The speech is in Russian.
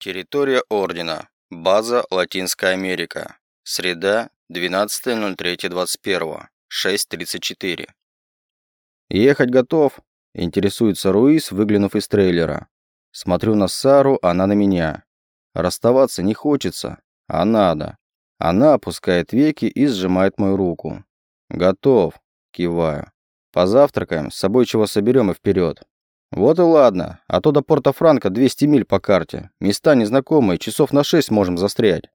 Территория Ордена. База Латинская Америка. Среда, 12.03.21. 6.34. «Ехать готов?» – интересуется Руис, выглянув из трейлера. Смотрю на Сару, она на меня. Расставаться не хочется, а надо. Она опускает веки и сжимает мою руку. «Готов», – киваю. «Позавтракаем, с собой чего соберем и вперед». «Вот и ладно, а то до Порто-Франко 200 миль по карте. Места незнакомые, часов на 6 можем застрять».